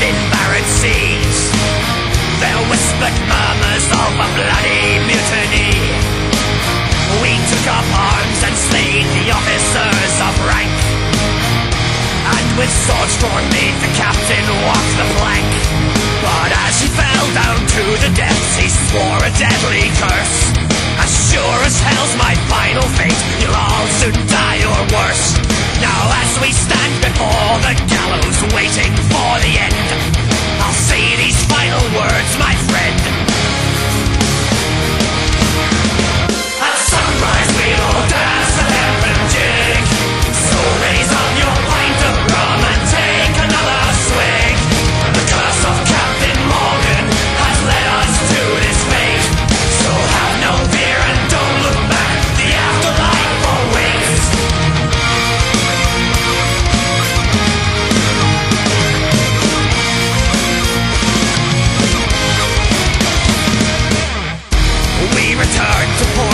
in barren seas. There whispered murmurs of a bloody mutiny. We took up arms and slayed the officers of rank. And with swords drawn made the captain walk the plank. But as he fell down to the depths he swore a deadly curse. As sure as hell's my final fate, you'll all soon die or worse. Now as we stand before the gallows waiting return to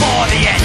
for the end.